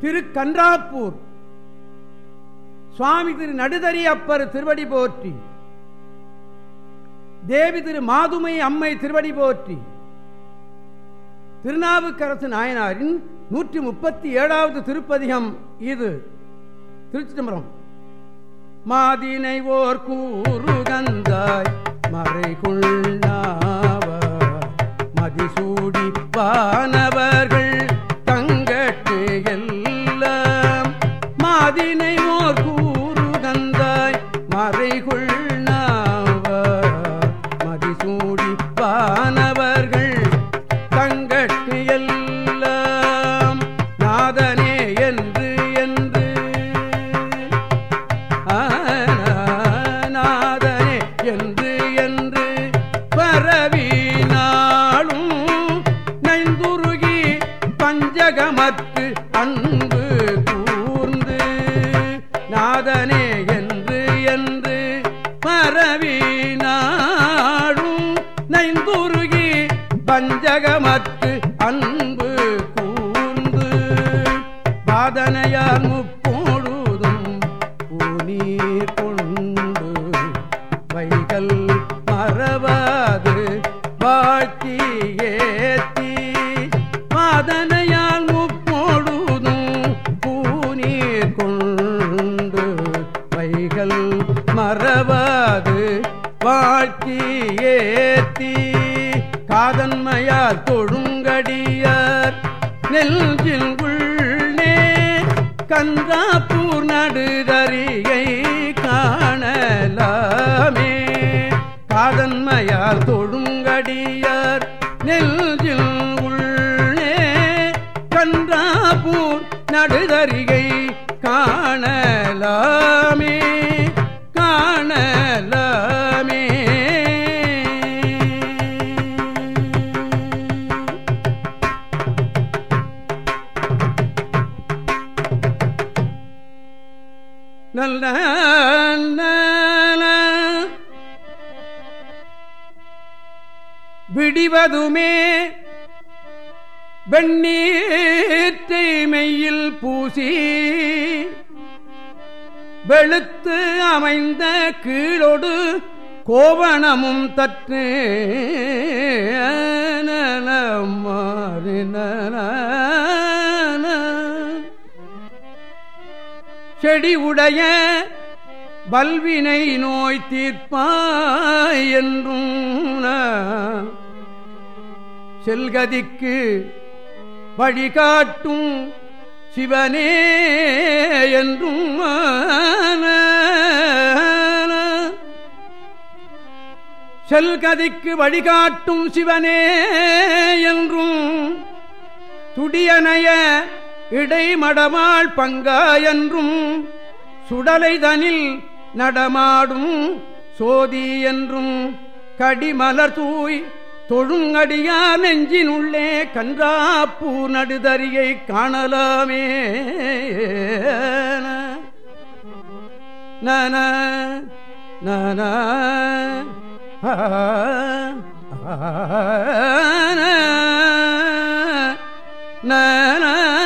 திரு கன்றாப்பூர் சுவாமி திரு நடுதறி அப்பர் திருவடி போற்றி. தேவி திரு மாதுமை அம்மை திருவடி போற்றி. திருநாவுக்கரசு நாயனாரின் நூற்றி முப்பத்தி ஏழாவது திருப்பதிகம் இது. திருச்சி தம்பரம் மாதினை ஓர் கூறுகந்தாய் மறை கொள்ளாவ மதிசூடி பானவர் மாதினை நாதனே மறவாது. வாழ்த்தி ஏத்தி காதன்மையால் தொழுங்கடியார் நெல்ஜில் உள்ளே கந்தாப்பூர் நடுதறியை காணலாமே. காதன்மையார் தொழுங்கடியார் நெல்ஜில் உள்ளே கந்தாப்பூர் நடுதறியை காணலாமே. விடிவதுமே வெண்ணீற்றை மெய்யில் பூசி வெளுத்து அமைந்த கீழோடு கோவணமும் தற்று செடி உடைய பல்வினை நோய் தீர்ப்பாய் என்றும் செல்கதிக்கு வழிகாட்டும் சிவனே என்றும் செல்கதிக்கு வழிகாட்டும் சிவனே என்றும் துடியனைய இடைமடமாள் பங்கா என்றும் சுடலைதனில் நடமாடும் சோதி என்றும் கடிமலர் தூய் தொழுங்கடியா நெஞ்சினுள்ளே கன்றாப்பூ நடுதறியை காணலாமே. நன நன நன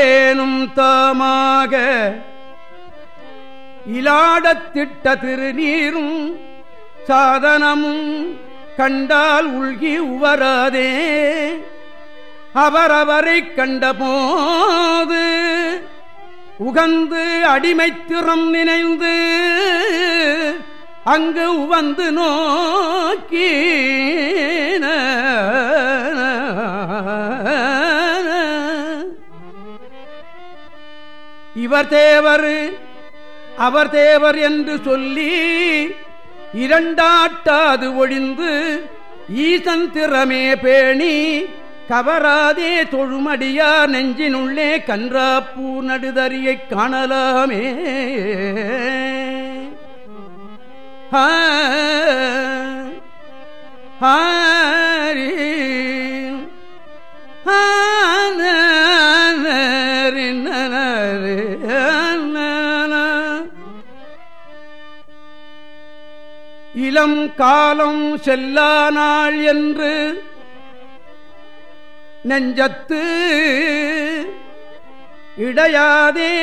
எவரேனும் தாமாக இலாடத்திட்ட திருநீரும் சாதனமும் கண்டால் உள்கி உவராதே. அவரவரை கண்டபோது உகந்து அடிமைத்திறம் நினைந்து அங்கு உவந்து நோக்கி இவர் தேவர் அவர் தேவர் என்று சொல்லி இரண்டாட்டாது ஒழிந்து ஈசன் திறமே பேணி கவராதே தொழுமடியா நெஞ்சினுள்ளே கன்றாப்பூ நடுதறியைக் காணலாமே. ஆ, காலம் செல்லா நாள் என்று நெஞ்சத்து இடையாதே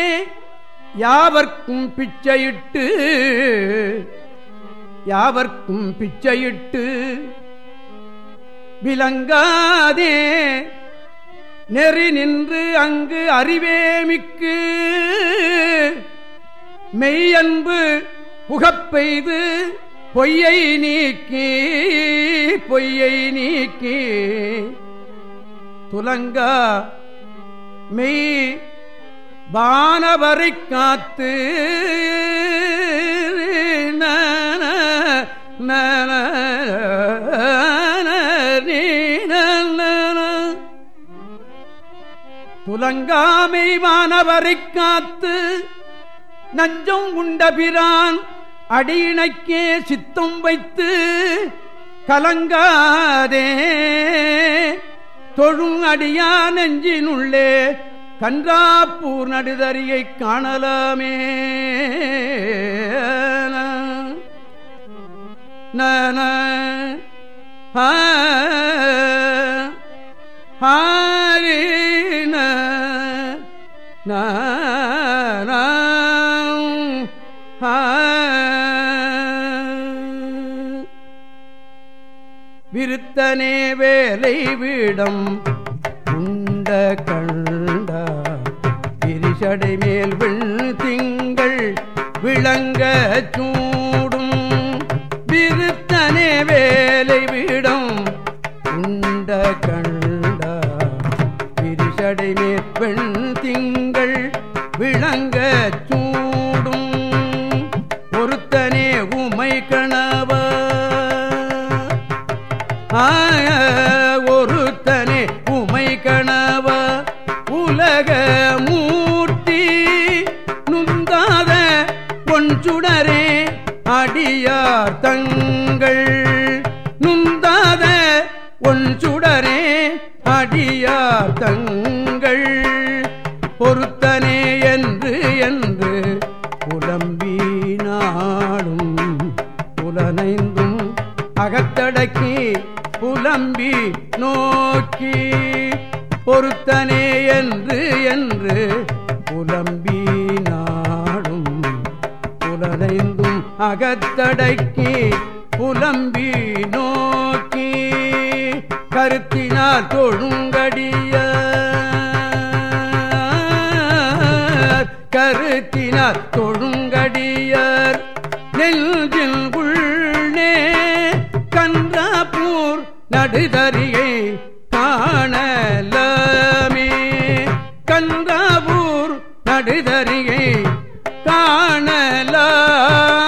யாவர்க்கும் பிச்சையிட்டு யாவர்க்கும் பிச்சையிட்டு விளங்காதே நெறி நின்று அங்கு அறிவேமிக்கு மெய்யன்பு புகப்பெய்து பொய்யை நீக்கி பொய்யை நீக்கி துலங்க மெய் பானவரை காத்து துலங்காமை வானவரை காத்து நஞ்சம் உண்டபிரான் அடியினைக்கே சித்தம் வைத்து கலங்காதே. தொழும் அடியா நெஞ்சினுள்ளே கன்றாப்பூர் நடுதறியை காணலாமே. நன ஹாரின திருத்தனே வேலை வீடம் உண்ட கண்ட விரிசடை மேல் வெள் திங்கள் விளங்க சூடும். விருத்தனே வேலை வீடம் உண்ட கண்ட விரிசடை மேல் வெண் திங்கள் விளங்க சூடும். ஒருத்தனே உமை கணவா ஒருத்தனே உமை கணவ உலக மூர்த்தி. நுந்தாத பொஞ்சுடரே அடியார் தங்கள். நுந்தாத ஒன்சுடரே அடியார் தங்கள். பொருத்தனே என்று என்று புலம்பினாடும் புலனைந்தும் அகத்தடக்கி புலம்பி நோக்கி பொருத்தனே என்று என்று புலம்பி நாடும். புலனைந்தும் அகத்தடக்கி புலம்பி நோக்கி கருத்தினார் தொழுங்கடிய கருத்தினார் தொழு நடுதறியை காணலமே. கன்றாபூர் நடுதறியை காணலாம்.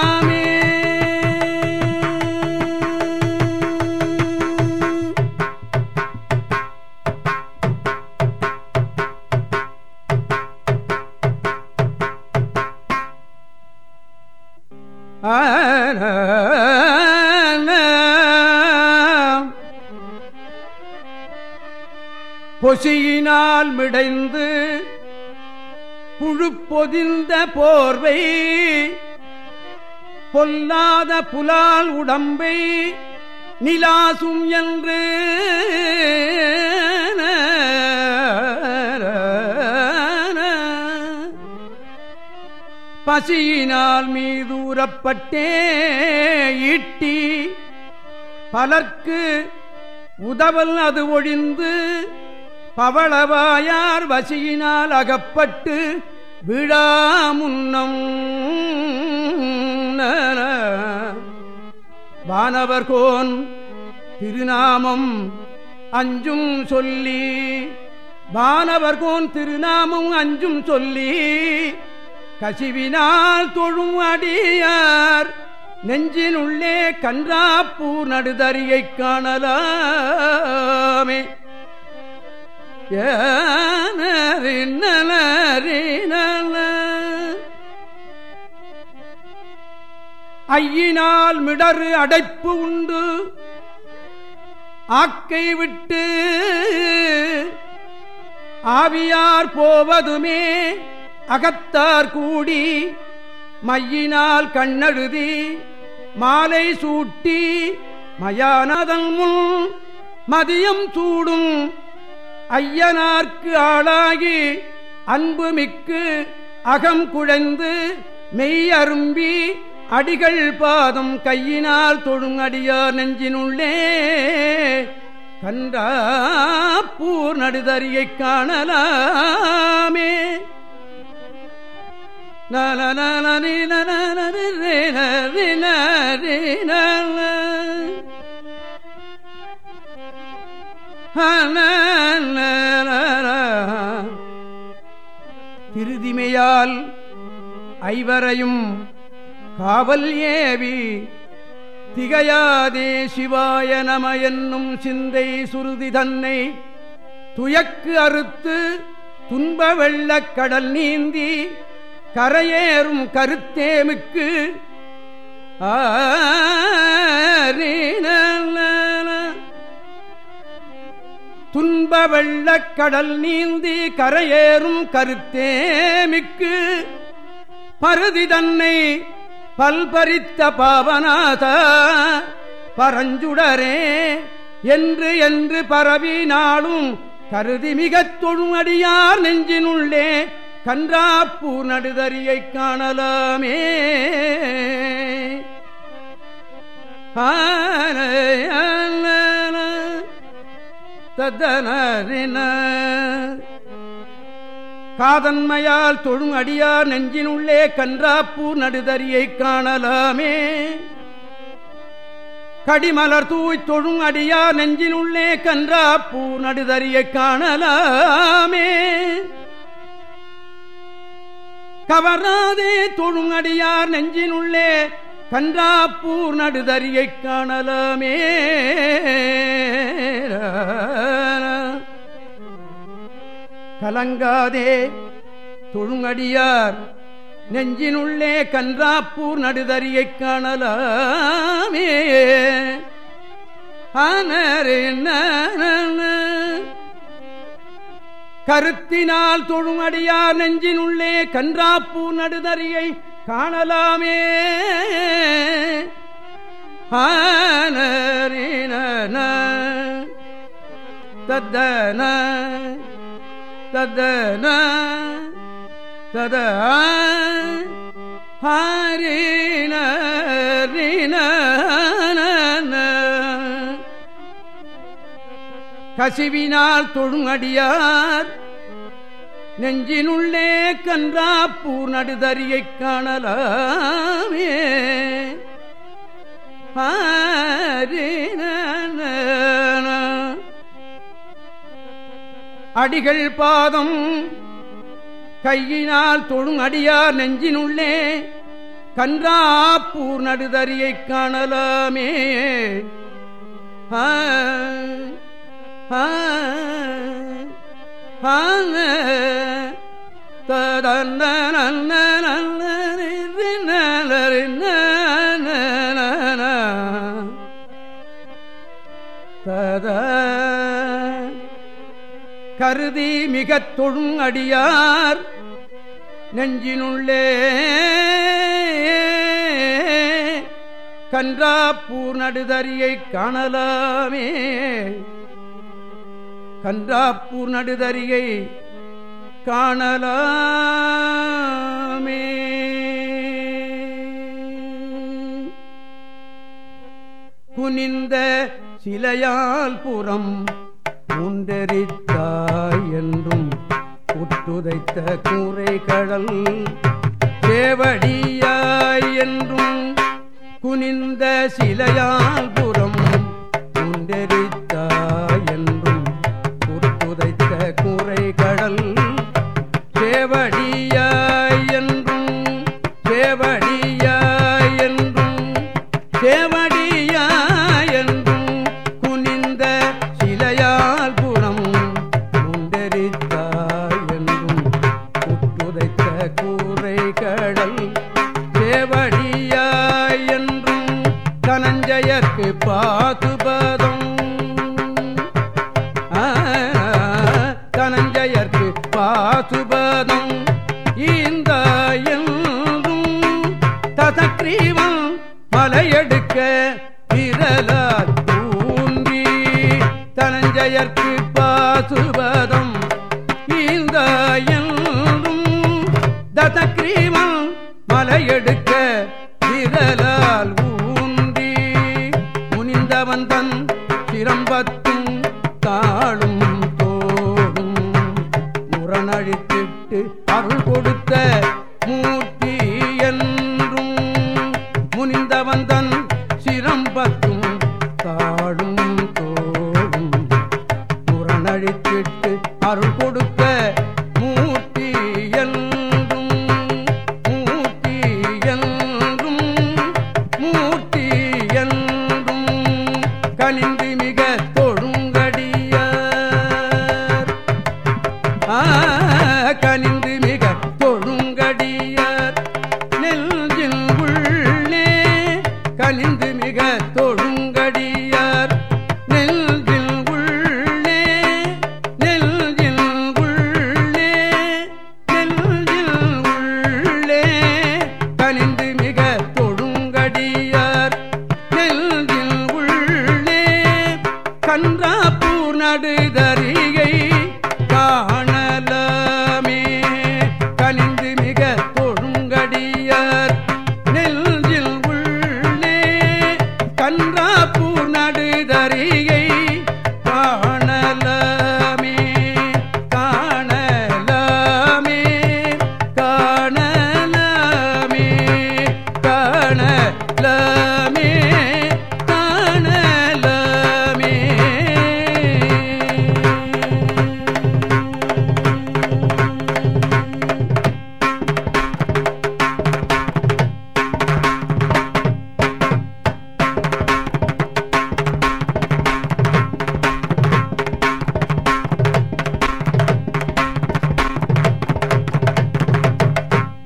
பொசியினால் மிடைந்து புழுப்பொதிந்த போர்வை பொல்லாத புலால் உடம்பை நிலாசும் என்று பசியினால் மீதூரப்பட்டே ஈட்டி பலர்க்கு உதவல் அது ஒழிந்து பவளவாயார் வசியினால் அகப்பட்டு விழாமுன்னம் வானவர்கோன் திருநாமம் அஞ்சும் சொல்லி வானவர்கோன் திருநாமம் அஞ்சும் சொல்லி கசிவினால் தொழும் அடியார் நெஞ்சினுள்ளே கன்றாப்பூர் நடுதறியைக் காணலாமே. ஐயினால் மிடறு அடைப்பு உண்டு. ஆக்கை விட்டு ஆவியார் போவதுமே அகத்தார் கூடி மையினால் கண்ணழுதி மாலை சூட்டி மயானதன் முன் மதியம் சூடும் ஐயனார்க்கு ஆளாகி அன்பு மிக்கு அகம் குழைந்து மெய் அரும்பி அடிகள் பாதம் கையினால் தொழும் அடியார் நெஞ்சினுள்ளே கன்றா பூர் நடுதறியை காணலாமே. திருதிமையால் ஐவரையும் காவல் ஏவி திகையாதே சிவாய நம என்னும் சிந்தை சுருதி தன்னை துயக்கு அறுத்து துன்ப வெள்ளக் கடல் நீந்தி கரையேறும் கருத்தேமுக்கு ஆ துன்ப வெள்ளக் கடல் நீந்தி கரையேறும் கருத்தேமிக்கு பருதி தன்னை பல்பரித்த பாவநாத பரஞ்சுடரே என்று என்று பரவினாலும் கருதி மிகத் தொழுமடியார் நெஞ்சினுள்ளே கன்றாப்பூ நடுதறியை காணலாமே. தத்தனின காதன்மையால் தொழும் அடியார் நெஞ்சினுள்ளே கன்றாப்பூ நடுதறியை காணலாமே. கடிமலர் தூய் தொழும் அடியார் நெஞ்சினுள்ளே கன்றாப்பூ நடுதறியை காணலாமே. கவராதே தொழும் அடியார் நெஞ்சினுள்ளே கன்றாப்பூர் நடுதறியை காணலமே. கலங்காதே தொழுங்கடியார் நெஞ்சினுள்ளே கன்றாப்பூர் நடுதறியை காணலாமே. கருத்தினால் தொழுமடியார் நெஞ்சினுள்ளே கன்றாப்பூ நடுதறியை காணலாமே. தத்தன தத்தன தத ஹரின கசிவினால் தொழுங்கடியார் நெஞ்சினுள்ளே கன்றா கன்றாப்பூ நடுதறியைக் காணலாமே. அடிகள் பாதம் கையினால் தொழும் அடியார் நெஞ்சினுள்ளே கன்றாப்பூர் நடுதறியைக் காணலாமே. ஆ ஆ. ததன்ன தத கருதி மிகத் தொழும் அடியார் நெஞ்சினுள்ளே. கன்றாப்பூர் நடுதறியை காணலாமே. கன்றாப்பூர் நடுதறியை காணலாமே. குனிந்த சிலையால் புறம் முண்டெரித்தாய் என்றும் உட்டுதைத்த கூரை கடல் சேவடியாய் என்றும் குனிந்த சிலையால் புறம் முண்டெரித்தாய் சேவடியாய் பாசுபதம் அழித்திட்டு அருள் கொடு